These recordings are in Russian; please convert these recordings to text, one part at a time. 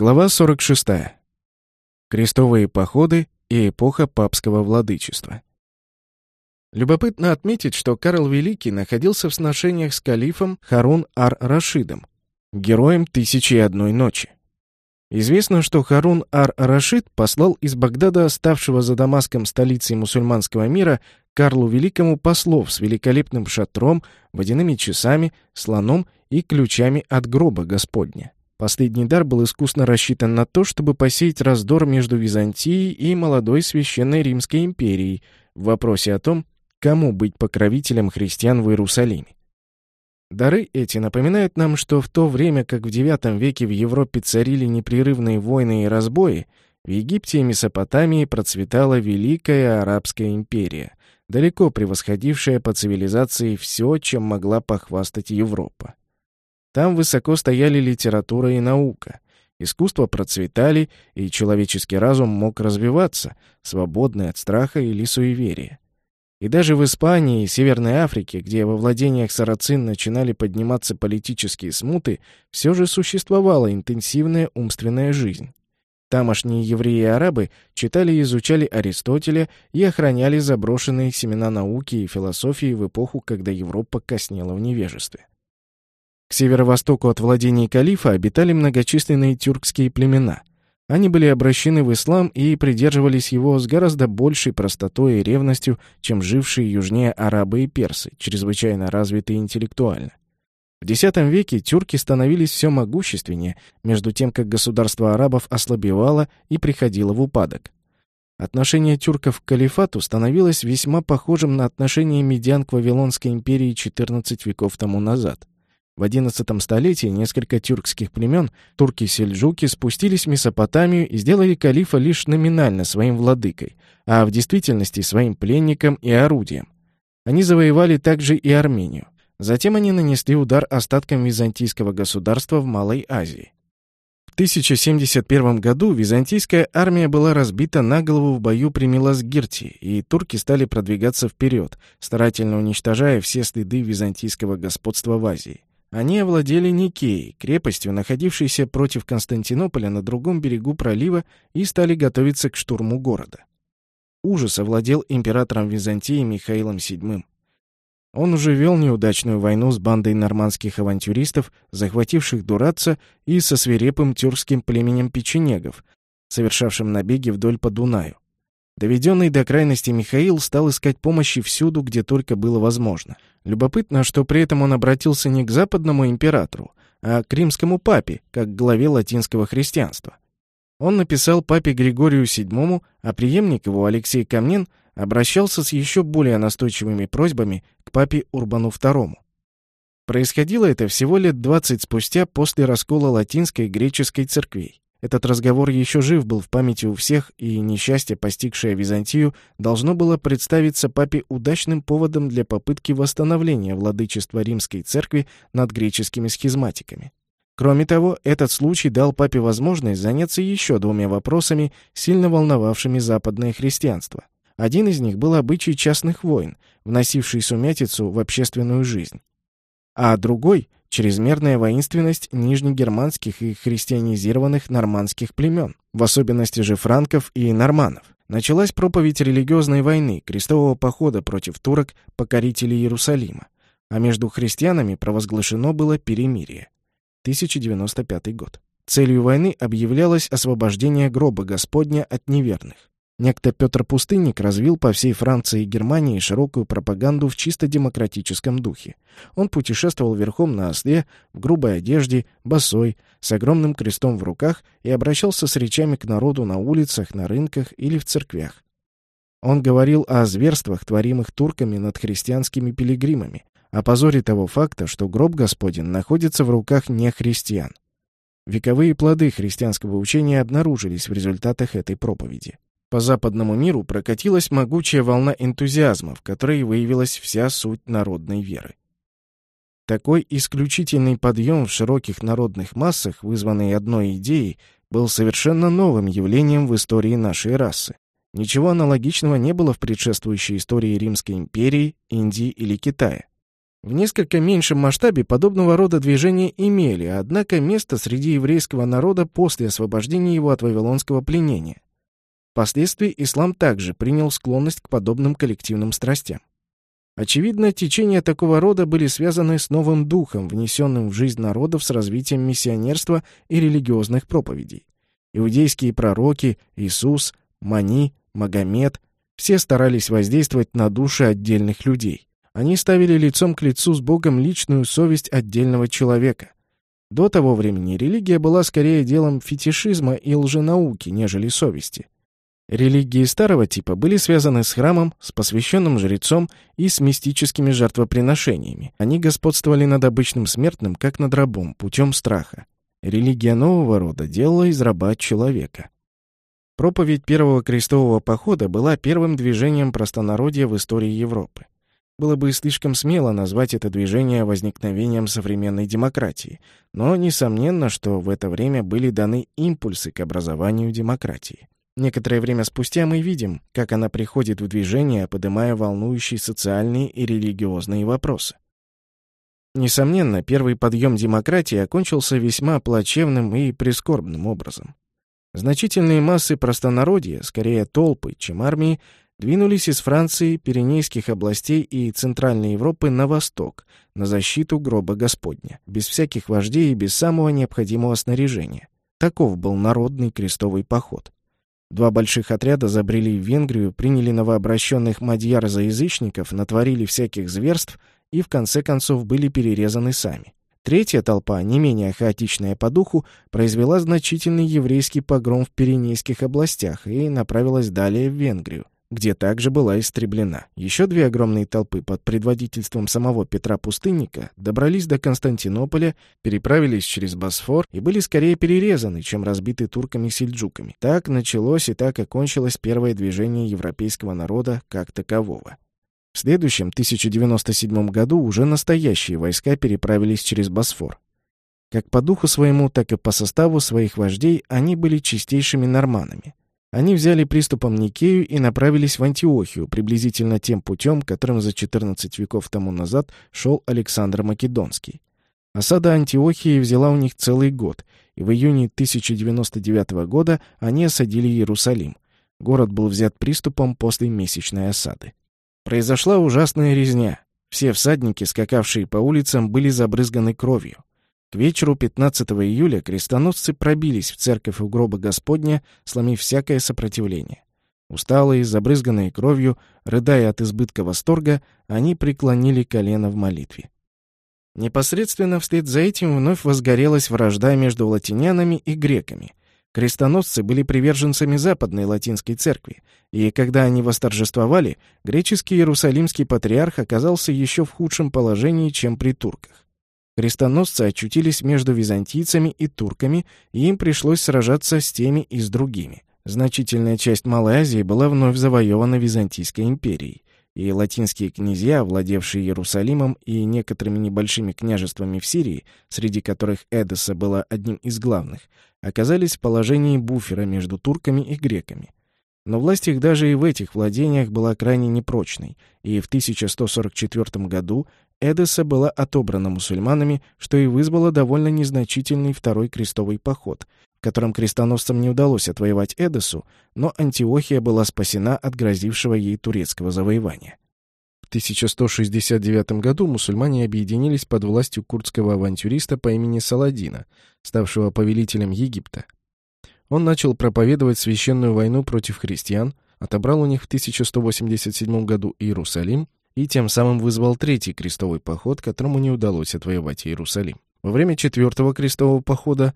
Глава 46. Крестовые походы и эпоха папского владычества. Любопытно отметить, что Карл Великий находился в сношениях с калифом Харун ар-Рашидом, героем «Тысячи и одной ночи». Известно, что Харун ар-Рашид послал из Багдада, оставшего за Дамаском столицей мусульманского мира, Карлу Великому послов с великолепным шатром, водяными часами, слоном и ключами от гроба Господня. Последний дар был искусно рассчитан на то, чтобы посеять раздор между Византией и молодой Священной Римской империей в вопросе о том, кому быть покровителем христиан в Иерусалиме. Дары эти напоминают нам, что в то время, как в IX веке в Европе царили непрерывные войны и разбои, в Египте и Месопотамии процветала Великая Арабская империя, далеко превосходившая по цивилизации все, чем могла похвастать Европа. Там высоко стояли литература и наука. Искусство процветали, и человеческий разум мог развиваться, свободный от страха или суеверия. И даже в Испании и Северной Африке, где во владениях сарацин начинали подниматься политические смуты, все же существовала интенсивная умственная жизнь. Тамошние евреи и арабы читали и изучали Аристотеля и охраняли заброшенные семена науки и философии в эпоху, когда Европа коснела в невежестве. К северо-востоку от владений калифа обитали многочисленные тюркские племена. Они были обращены в ислам и придерживались его с гораздо большей простотой и ревностью, чем жившие южнее арабы и персы, чрезвычайно развитые интеллектуально. В X веке тюрки становились все могущественнее, между тем как государство арабов ослабевало и приходило в упадок. Отношение тюрков к калифату становилось весьма похожим на отношение медиан к Вавилонской империи 14 веков тому назад. В XI столетии несколько тюркских племен, турки-сельджуки, спустились в Месопотамию и сделали калифа лишь номинально своим владыкой, а в действительности своим пленником и орудием. Они завоевали также и Армению. Затем они нанесли удар остаткам византийского государства в Малой Азии. В 1071 году византийская армия была разбита на голову в бою при Милосгирте, и турки стали продвигаться вперед, старательно уничтожая все следы византийского господства в Азии. Они овладели Никеей, крепостью, находившейся против Константинополя на другом берегу пролива, и стали готовиться к штурму города. Ужас овладел императором Византии Михаилом VII. Он уже вел неудачную войну с бандой нормандских авантюристов, захвативших Дураца, и со свирепым тюркским племенем печенегов, совершавшим набеги вдоль по Дунаю. Доведенный до крайности Михаил стал искать помощи всюду, где только было возможно. Любопытно, что при этом он обратился не к западному императору, а к римскому папе, как главе латинского христианства. Он написал папе Григорию VII, а преемник его, Алексей Камнин, обращался с еще более настойчивыми просьбами к папе Урбану II. Происходило это всего лет 20 спустя после раскола латинской и греческой церквей. Этот разговор еще жив был в памяти у всех, и несчастье, постигшее Византию, должно было представиться папе удачным поводом для попытки восстановления владычества римской церкви над греческими схизматиками. Кроме того, этот случай дал папе возможность заняться еще двумя вопросами, сильно волновавшими западное христианство. Один из них был обычай частных войн, вносивший сумятицу в общественную жизнь. А другой чрезмерная воинственность нижнегерманских и христианизированных нормандских племен, в особенности же франков и норманов. Началась проповедь религиозной войны, крестового похода против турок, покорителей Иерусалима, а между христианами провозглашено было перемирие. 1095 год. Целью войны объявлялось освобождение гроба Господня от неверных. Некто Петр Пустынник развил по всей Франции и Германии широкую пропаганду в чисто демократическом духе. Он путешествовал верхом на осле, в грубой одежде, босой, с огромным крестом в руках и обращался с речами к народу на улицах, на рынках или в церквях. Он говорил о зверствах, творимых турками над христианскими пилигримами, о позоре того факта, что гроб Господень находится в руках нехристиан. Вековые плоды христианского учения обнаружились в результатах этой проповеди. По западному миру прокатилась могучая волна энтузиазма, в которой выявилась вся суть народной веры. Такой исключительный подъем в широких народных массах, вызванный одной идеей, был совершенно новым явлением в истории нашей расы. Ничего аналогичного не было в предшествующей истории Римской империи, Индии или Китая. В несколько меньшем масштабе подобного рода движения имели, однако место среди еврейского народа после освобождения его от вавилонского пленения. Впоследствии ислам также принял склонность к подобным коллективным страстям. Очевидно, течения такого рода были связаны с новым духом, внесенным в жизнь народов с развитием миссионерства и религиозных проповедей. Иудейские пророки, Иисус, Мани, Магомед – все старались воздействовать на души отдельных людей. Они ставили лицом к лицу с Богом личную совесть отдельного человека. До того времени религия была скорее делом фетишизма и лженауки, нежели совести. Религии старого типа были связаны с храмом, с посвященным жрецом и с мистическими жертвоприношениями. Они господствовали над обычным смертным, как над рабом, путем страха. Религия нового рода делала из раба человека. Проповедь первого крестового похода была первым движением простонародья в истории Европы. Было бы слишком смело назвать это движение возникновением современной демократии, но несомненно, что в это время были даны импульсы к образованию демократии. Некоторое время спустя мы видим, как она приходит в движение, поднимая волнующие социальные и религиозные вопросы. Несомненно, первый подъем демократии окончился весьма плачевным и прискорбным образом. Значительные массы простонародья, скорее толпы, чем армии, двинулись из Франции, Пиренейских областей и Центральной Европы на восток, на защиту гроба Господня, без всяких вождей и без самого необходимого снаряжения. Таков был народный крестовый поход. Два больших отряда забрели в Венгрию, приняли новообращенных мадьяр за язычников, натворили всяких зверств и в конце концов были перерезаны сами. Третья толпа, не менее хаотичная по духу, произвела значительный еврейский погром в Пиренейских областях и направилась далее в Венгрию где также была истреблена. Еще две огромные толпы под предводительством самого Петра Пустынника добрались до Константинополя, переправились через Босфор и были скорее перерезаны, чем разбиты турками-сельджуками. Так началось и так окончилось первое движение европейского народа как такового. В следующем, 1097 году, уже настоящие войска переправились через Босфор. Как по духу своему, так и по составу своих вождей они были чистейшими норманами. Они взяли приступом Никею и направились в Антиохию, приблизительно тем путем, которым за 14 веков тому назад шел Александр Македонский. Осада Антиохии взяла у них целый год, и в июне 1099 года они осадили Иерусалим. Город был взят приступом после месячной осады. Произошла ужасная резня. Все всадники, скакавшие по улицам, были забрызганы кровью. К вечеру 15 июля крестоносцы пробились в церковь у гроба Господня, сломив всякое сопротивление. Усталые, забрызганные кровью, рыдая от избытка восторга, они преклонили колено в молитве. Непосредственно вслед за этим вновь возгорелась вражда между латинянами и греками. Крестоносцы были приверженцами Западной Латинской Церкви, и когда они восторжествовали, греческий Иерусалимский патриарх оказался еще в худшем положении, чем при турках. Крестоносцы очутились между византийцами и турками, и им пришлось сражаться с теми и с другими. Значительная часть Малой Азии была вновь завоевана Византийской империей, и латинские князья, владевшие Иерусалимом и некоторыми небольшими княжествами в Сирии, среди которых Эдесса была одним из главных, оказались в положении буфера между турками и греками. Но власть их даже и в этих владениях была крайне непрочной, и в 1144 году Эдесса была отобрана мусульманами, что и вызвало довольно незначительный второй крестовый поход, в котором крестоносцам не удалось отвоевать Эдессу, но Антиохия была спасена от грозившего ей турецкого завоевания. В 1169 году мусульмане объединились под властью курдского авантюриста по имени Саладина, ставшего повелителем Египта. Он начал проповедовать священную войну против христиан, отобрал у них в 1187 году Иерусалим и тем самым вызвал третий крестовый поход, которому не удалось отвоевать Иерусалим. Во время четвертого крестового похода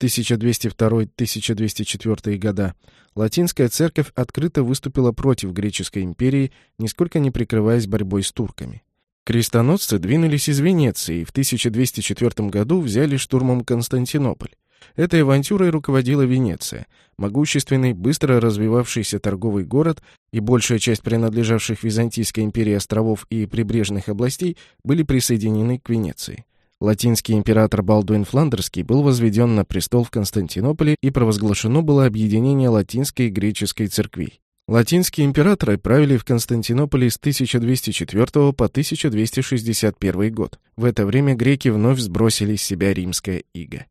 1202-1204 года Латинская церковь открыто выступила против греческой империи, нисколько не прикрываясь борьбой с турками. Крестоносцы двинулись из Венеции и в 1204 году взяли штурмом Константинополь. Этой авантюрой руководила Венеция, могущественный, быстро развивавшийся торговый город, и большая часть принадлежавших Византийской империи островов и прибрежных областей были присоединены к Венеции. Латинский император Балдуин Фландерский был возведен на престол в Константинополе и провозглашено было объединение латинской и греческой церквей. Латинские императоры правили в Константинополе с 1204 по 1261 год. В это время греки вновь сбросили с себя римское иго.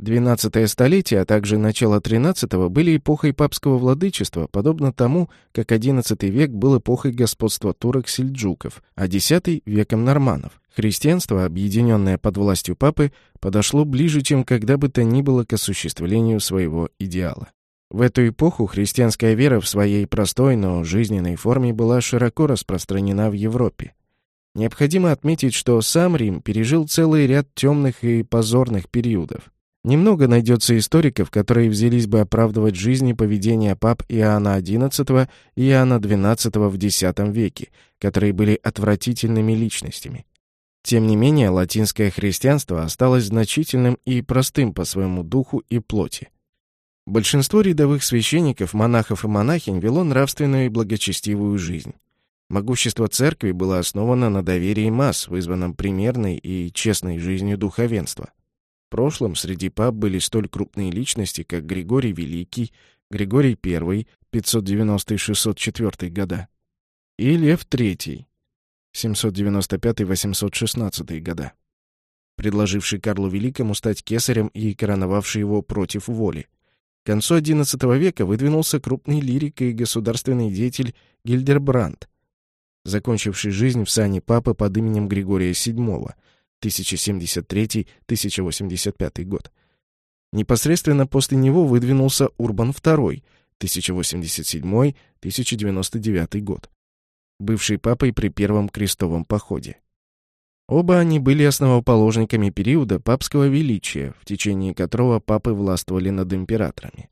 XII столетие, а также начало XIII были эпохой папского владычества, подобно тому, как XI век был эпохой господства турок-сельджуков, а X — веком норманов. Христианство, объединенное под властью папы, подошло ближе, чем когда бы то ни было к осуществлению своего идеала. В эту эпоху христианская вера в своей простой, но жизненной форме была широко распространена в Европе. Необходимо отметить, что сам Рим пережил целый ряд темных и позорных периодов. Немного найдется историков, которые взялись бы оправдывать жизнь и поведение пап Иоанна XI и Иоанна XII в X веке, которые были отвратительными личностями. Тем не менее, латинское христианство осталось значительным и простым по своему духу и плоти. Большинство рядовых священников, монахов и монахинь вело нравственную и благочестивую жизнь. Могущество церкви было основано на доверии масс, вызванном примерной и честной жизнью духовенства. В прошлом среди пап были столь крупные личности, как Григорий Великий, Григорий I, 590-604 года, и Лев III, 795-816 года, предложивший Карлу Великому стать кесарем и короновавший его против воли. К концу XI века выдвинулся крупный лирик и государственный деятель Гильдербранд, закончивший жизнь в сане папы под именем Григория VII – 1073-1085 год. Непосредственно после него выдвинулся Урбан II, 1087-1099 год, бывший папой при Первом крестовом походе. Оба они были основоположниками периода папского величия, в течение которого папы властвовали над императорами.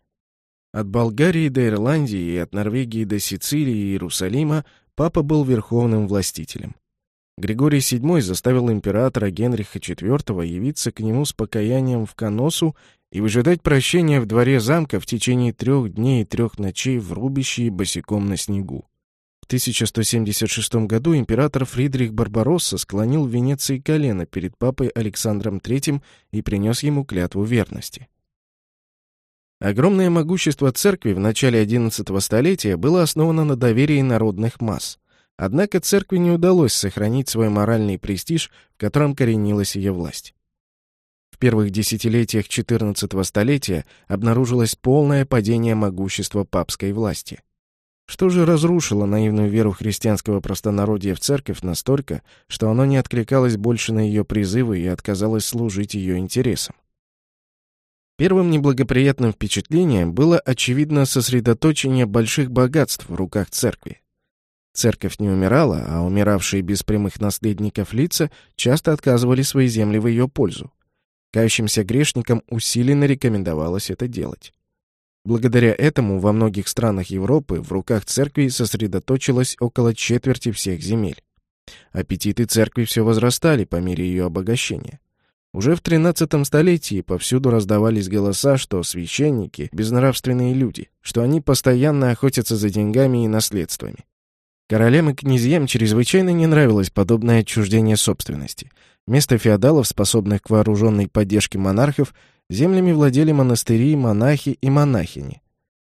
От Болгарии до Ирландии и от Норвегии до Сицилии и Иерусалима папа был верховным властителем. Григорий VII заставил императора Генриха IV явиться к нему с покаянием в Коносу и выжидать прощения в дворе замка в течение трех дней и трех ночей в рубище босиком на снегу. В 1176 году император Фридрих Барбаросса склонил Венеции колено перед папой Александром III и принес ему клятву верности. Огромное могущество церкви в начале XI столетия было основано на доверии народных масс. Однако церкви не удалось сохранить свой моральный престиж, в котором коренилась ее власть. В первых десятилетиях XIV столетия обнаружилось полное падение могущества папской власти. Что же разрушило наивную веру христианского простонародья в церковь настолько, что оно не откликалось больше на ее призывы и отказалось служить ее интересам? Первым неблагоприятным впечатлением было очевидно сосредоточение больших богатств в руках церкви. Церковь не умирала, а умиравшие без прямых наследников лица часто отказывали свои земли в ее пользу. Кающимся грешникам усиленно рекомендовалось это делать. Благодаря этому во многих странах Европы в руках церкви сосредоточилось около четверти всех земель. Аппетиты церкви все возрастали по мере ее обогащения. Уже в XIII столетии повсюду раздавались голоса, что священники – безнравственные люди, что они постоянно охотятся за деньгами и наследствами. Королям и князьям чрезвычайно не нравилось подобное отчуждение собственности. Вместо феодалов, способных к вооруженной поддержке монархов, землями владели монастыри, монахи и монахини.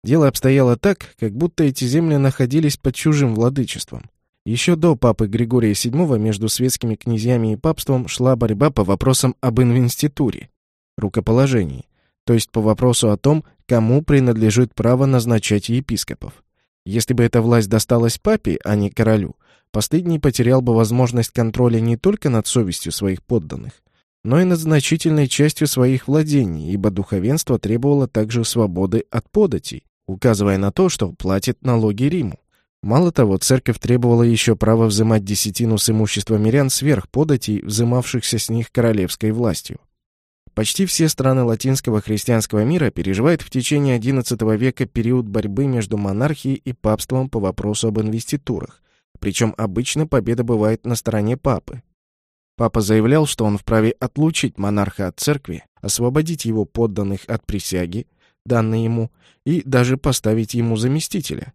Дело обстояло так, как будто эти земли находились под чужим владычеством. Еще до папы Григория VII между светскими князьями и папством шла борьба по вопросам об инвеституре, рукоположении, то есть по вопросу о том, кому принадлежит право назначать епископов. Если бы эта власть досталась папе, а не королю, последний потерял бы возможность контроля не только над совестью своих подданных, но и над значительной частью своих владений, ибо духовенство требовало также свободы от податей, указывая на то, что платит налоги Риму. Мало того, церковь требовала еще права взимать десятину с имущества мирян сверх податей, взимавшихся с них королевской властью. Почти все страны латинского христианского мира переживают в течение XI века период борьбы между монархией и папством по вопросу об инвеститурах, причем обычно победа бывает на стороне папы. Папа заявлял, что он вправе отлучить монарха от церкви, освободить его подданных от присяги, данной ему, и даже поставить ему заместителя.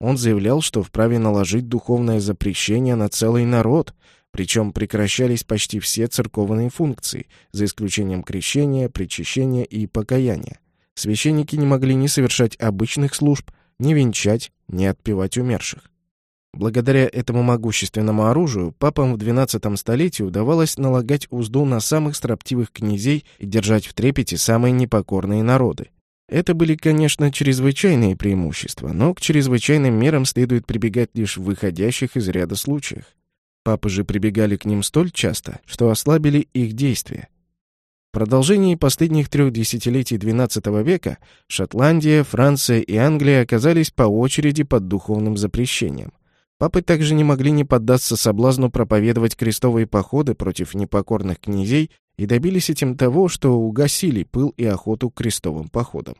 Он заявлял, что вправе наложить духовное запрещение на целый народ, причем прекращались почти все церковные функции, за исключением крещения, причащения и покаяния. Священники не могли ни совершать обычных служб, ни венчать, ни отпевать умерших. Благодаря этому могущественному оружию папам в XII столетии удавалось налагать узду на самых строптивых князей и держать в трепете самые непокорные народы. Это были, конечно, чрезвычайные преимущества, но к чрезвычайным мерам следует прибегать лишь в выходящих из ряда случаях. Папы же прибегали к ним столь часто, что ослабили их действия. В продолжении последних трех десятилетий XII века Шотландия, Франция и Англия оказались по очереди под духовным запрещением – Папы также не могли не поддаться соблазну проповедовать крестовые походы против непокорных князей и добились этим того, что угасили пыл и охоту к крестовым походам.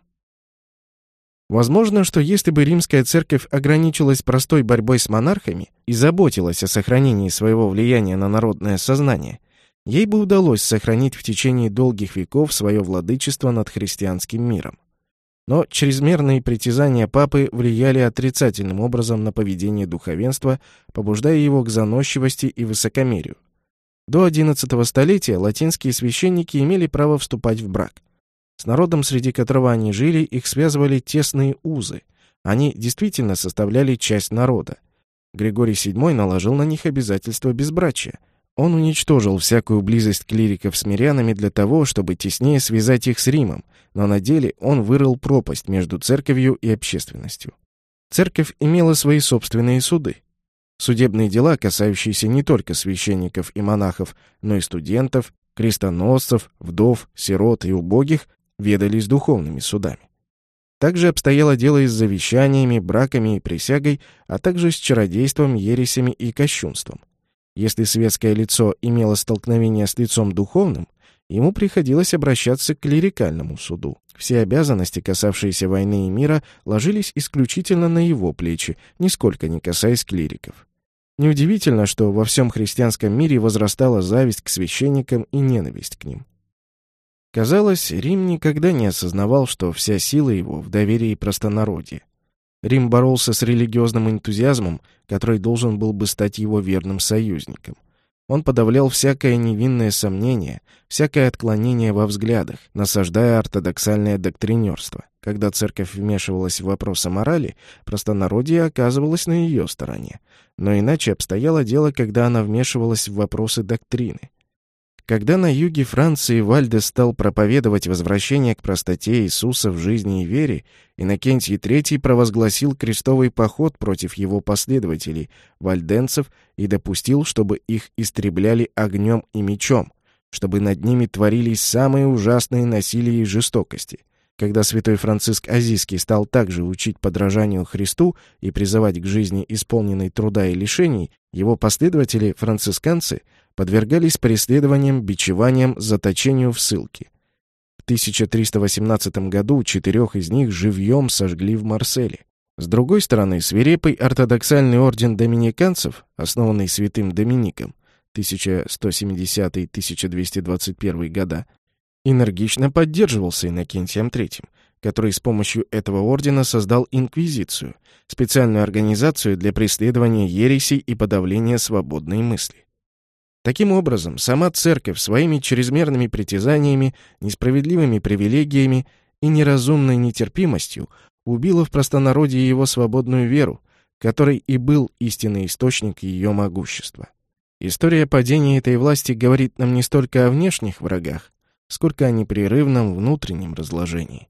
Возможно, что если бы римская церковь ограничилась простой борьбой с монархами и заботилась о сохранении своего влияния на народное сознание, ей бы удалось сохранить в течение долгих веков свое владычество над христианским миром. Но чрезмерные притязания папы влияли отрицательным образом на поведение духовенства, побуждая его к заносчивости и высокомерию. До XI столетия латинские священники имели право вступать в брак. С народом, среди которого они жили, их связывали тесные узы. Они действительно составляли часть народа. Григорий VII наложил на них обязательство безбрачия – он уничтожил всякую близость клириков с мирянами для того, чтобы теснее связать их с Римом, но на деле он вырыл пропасть между церковью и общественностью. Церковь имела свои собственные суды. Судебные дела, касающиеся не только священников и монахов, но и студентов, крестоносцев, вдов, сирот и убогих, ведались духовными судами. Также обстояло дело и с завещаниями, браками и присягой, а также с чародейством, ересями и кощунством. Если светское лицо имело столкновение с лицом духовным, ему приходилось обращаться к клерикальному суду. Все обязанности, касавшиеся войны и мира, ложились исключительно на его плечи, нисколько не касаясь клириков. Неудивительно, что во всем христианском мире возрастала зависть к священникам и ненависть к ним. Казалось, Рим никогда не осознавал, что вся сила его в доверии простонародья. Рим боролся с религиозным энтузиазмом, который должен был бы стать его верным союзником. Он подавлял всякое невинное сомнение, всякое отклонение во взглядах, насаждая ортодоксальное доктринерство. Когда церковь вмешивалась в вопросы морали, простонародье оказывалось на ее стороне. Но иначе обстояло дело, когда она вмешивалась в вопросы доктрины. Когда на юге Франции Вальде стал проповедовать возвращение к простоте Иисуса в жизни и вере, Иннокентий III провозгласил крестовый поход против его последователей, вальденцев, и допустил, чтобы их истребляли огнем и мечом, чтобы над ними творились самые ужасные насилия и жестокости. Когда святой Франциск Азийский стал также учить подражанию Христу и призывать к жизни исполненной труда и лишений, его последователи, францисканцы, подвергались преследованиям, бичеваниям, заточению в ссылке. В 1318 году четырех из них живьем сожгли в Марселе. С другой стороны, свирепый ортодоксальный орден доминиканцев, основанный святым Домиником 1170-1221 года, энергично поддерживался Иннокентием III, который с помощью этого ордена создал Инквизицию, специальную организацию для преследования ересей и подавления свободной мысли. Таким образом, сама церковь своими чрезмерными притязаниями, несправедливыми привилегиями и неразумной нетерпимостью убила в простонародье его свободную веру, который и был истинный источник ее могущества. История падения этой власти говорит нам не столько о внешних врагах, сколько о непрерывном внутреннем разложении.